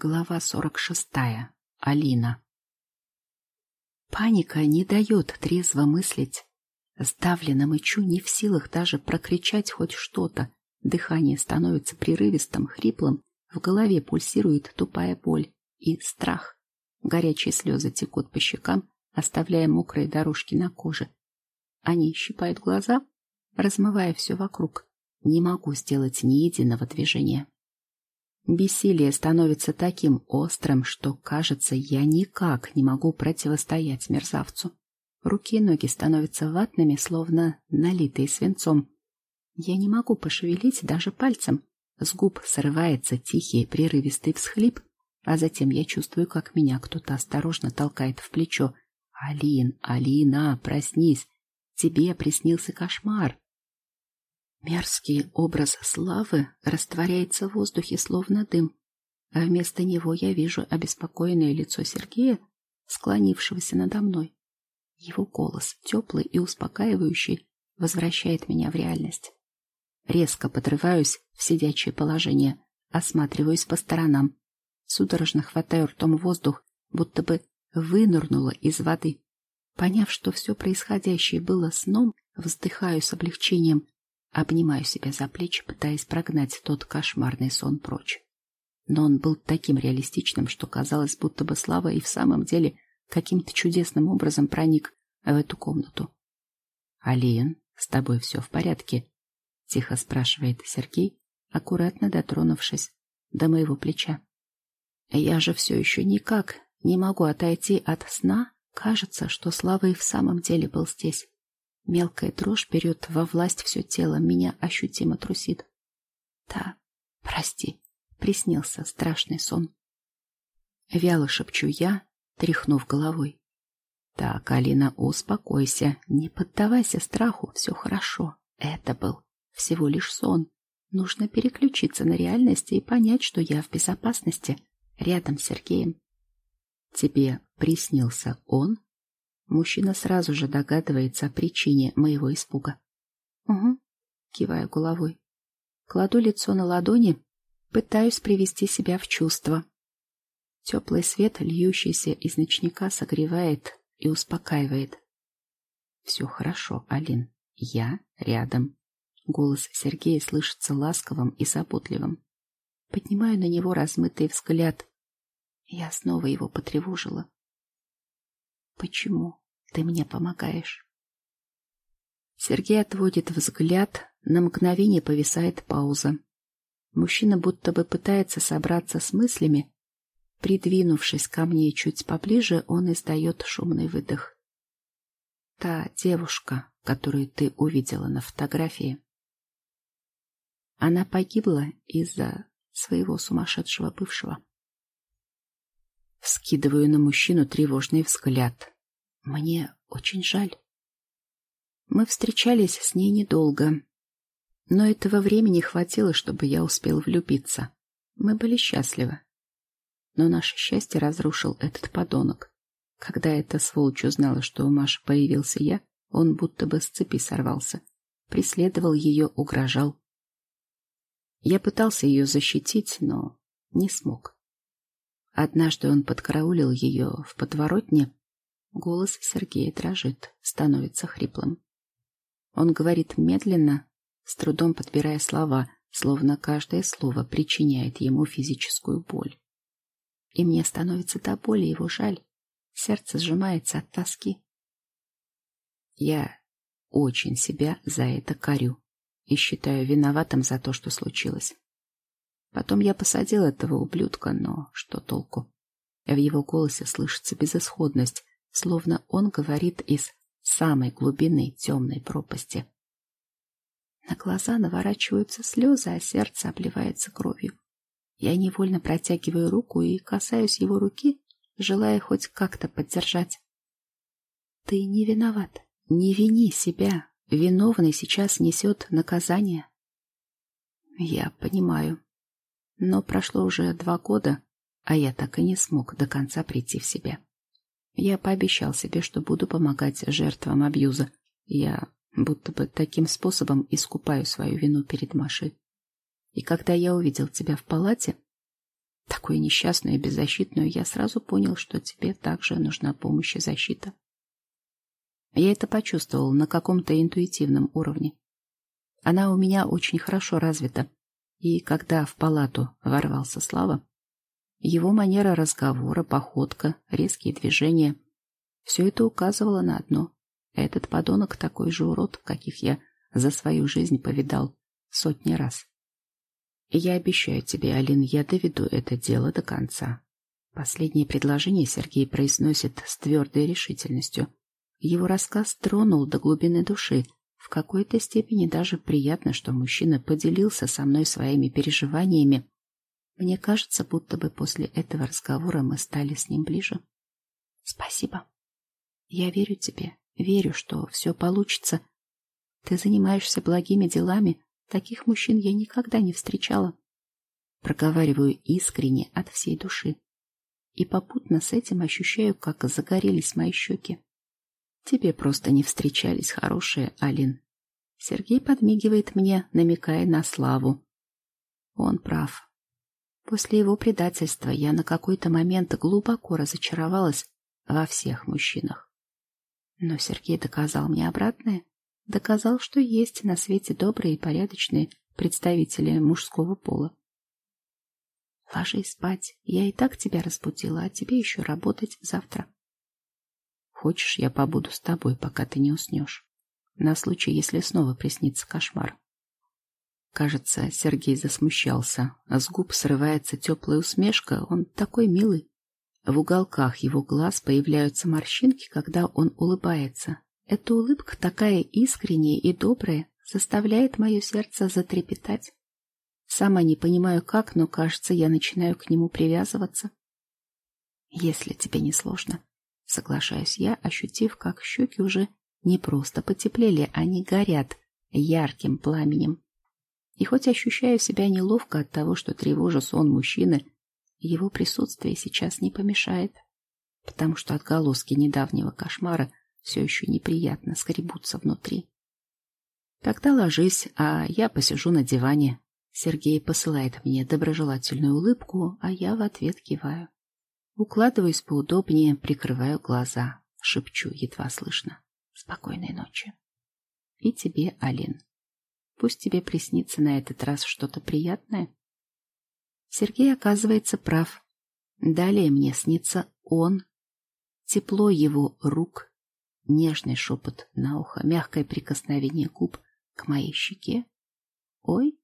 Глава сорок шестая. Алина. Паника не дает трезво мыслить. Сдавленно мычу, не в силах даже прокричать хоть что-то. Дыхание становится прерывистым, хриплым, в голове пульсирует тупая боль и страх. Горячие слезы текут по щекам, оставляя мокрые дорожки на коже. Они щипают глаза, размывая все вокруг. Не могу сделать ни единого движения. Бессилие становится таким острым, что, кажется, я никак не могу противостоять мерзавцу. Руки и ноги становятся ватными, словно налитые свинцом. Я не могу пошевелить даже пальцем. С губ срывается тихий прерывистый всхлип, а затем я чувствую, как меня кто-то осторожно толкает в плечо. «Алин, Алина, проснись! Тебе приснился кошмар!» Мерзкий образ славы растворяется в воздухе, словно дым, а вместо него я вижу обеспокоенное лицо Сергея, склонившегося надо мной. Его голос, теплый и успокаивающий, возвращает меня в реальность. Резко подрываюсь в сидячее положение, осматриваюсь по сторонам, судорожно хватаю ртом воздух, будто бы вынырнула из воды. Поняв, что все происходящее было сном, вздыхаю с облегчением Обнимаю себя за плечи, пытаясь прогнать тот кошмарный сон прочь. Но он был таким реалистичным, что казалось, будто бы Слава и в самом деле каким-то чудесным образом проник в эту комнату. «Алиен, с тобой все в порядке?» — тихо спрашивает Сергей, аккуратно дотронувшись до моего плеча. «Я же все еще никак не могу отойти от сна. Кажется, что Слава и в самом деле был здесь. Мелкая дрожь берет во власть все тело, меня ощутимо трусит. Да, прости, приснился страшный сон. Вяло шепчу я, тряхнув головой. Так, Алина, успокойся, не поддавайся страху, все хорошо. Это был всего лишь сон. Нужно переключиться на реальность и понять, что я в безопасности, рядом с Сергеем. Тебе приснился он? Мужчина сразу же догадывается о причине моего испуга. Угу, киваю головой. Кладу лицо на ладони, пытаюсь привести себя в чувство. Теплый свет, льющийся из ночника, согревает и успокаивает. Все хорошо, Алин. Я рядом. Голос Сергея слышится ласковым и заботливым. Поднимаю на него размытый взгляд. Я снова его потревожила. Почему ты мне помогаешь? Сергей отводит взгляд, на мгновение повисает пауза. Мужчина будто бы пытается собраться с мыслями. Придвинувшись ко мне чуть поближе, он издает шумный выдох. Та девушка, которую ты увидела на фотографии. Она погибла из-за своего сумасшедшего бывшего. Вскидываю на мужчину тревожный взгляд. Мне очень жаль. Мы встречались с ней недолго, но этого времени хватило, чтобы я успел влюбиться. Мы были счастливы. Но наше счастье разрушил этот подонок. Когда эта сволочь узнала, что у Маши появился я, он будто бы с цепи сорвался. Преследовал ее, угрожал. Я пытался ее защитить, но не смог. Однажды он подкараулил ее в подворотне. Голос Сергея дрожит, становится хриплым. Он говорит медленно, с трудом подбирая слова, словно каждое слово причиняет ему физическую боль. И мне становится до боли его жаль. Сердце сжимается от тоски. Я очень себя за это корю и считаю виноватым за то, что случилось. Потом я посадил этого ублюдка, но что толку? В его голосе слышится безысходность, словно он говорит из самой глубины темной пропасти. На глаза наворачиваются слезы, а сердце обливается кровью. Я невольно протягиваю руку и касаюсь его руки, желая хоть как-то поддержать. Ты не виноват. Не вини себя. Виновный сейчас несет наказание. Я понимаю. Но прошло уже два года, а я так и не смог до конца прийти в себя. Я пообещал себе, что буду помогать жертвам абьюза. Я будто бы таким способом искупаю свою вину перед Машей. И когда я увидел тебя в палате, такую несчастную и беззащитную, я сразу понял, что тебе также нужна помощь и защита. Я это почувствовал на каком-то интуитивном уровне. Она у меня очень хорошо развита, и когда в палату ворвался Слава, его манера разговора, походка, резкие движения — все это указывало на одно. Этот подонок такой же урод, каких я за свою жизнь повидал сотни раз. Я обещаю тебе, Алин, я доведу это дело до конца. Последнее предложение Сергей произносит с твердой решительностью. Его рассказ тронул до глубины души. В какой-то степени даже приятно, что мужчина поделился со мной своими переживаниями. Мне кажется, будто бы после этого разговора мы стали с ним ближе. Спасибо. Я верю тебе, верю, что все получится. Ты занимаешься благими делами, Таких мужчин я никогда не встречала. Проговариваю искренне от всей души. И попутно с этим ощущаю, как загорелись мои щеки. Тебе просто не встречались хорошие, Алин. Сергей подмигивает мне, намекая на славу. Он прав. После его предательства я на какой-то момент глубоко разочаровалась во всех мужчинах. Но Сергей доказал мне обратное доказал, что есть на свете добрые и порядочные представители мужского пола. Ложись спать, я и так тебя разбудила, а тебе еще работать завтра. Хочешь, я побуду с тобой, пока ты не уснешь, на случай, если снова приснится кошмар. Кажется, Сергей засмущался, с губ срывается теплая усмешка, он такой милый. В уголках его глаз появляются морщинки, когда он улыбается, эта улыбка такая искренняя и добрая, заставляет мое сердце затрепетать. Сама не понимаю как, но, кажется, я начинаю к нему привязываться. Если тебе не сложно, соглашаюсь я, ощутив, как щеки уже не просто потеплели, они горят ярким пламенем. И хоть ощущаю себя неловко от того, что тревожу сон мужчины, его присутствие сейчас не помешает, потому что отголоски недавнего кошмара все еще неприятно скребутся внутри. Тогда ложись, а я посижу на диване. Сергей посылает мне доброжелательную улыбку, а я в ответ киваю. Укладываюсь поудобнее, прикрываю глаза, шепчу едва слышно. Спокойной ночи. И тебе, Алин. Пусть тебе приснится на этот раз что-то приятное. Сергей оказывается прав. Далее мне снится он, тепло его рук, Нежный шепот на ухо, мягкое прикосновение губ к моей щеке. Ой,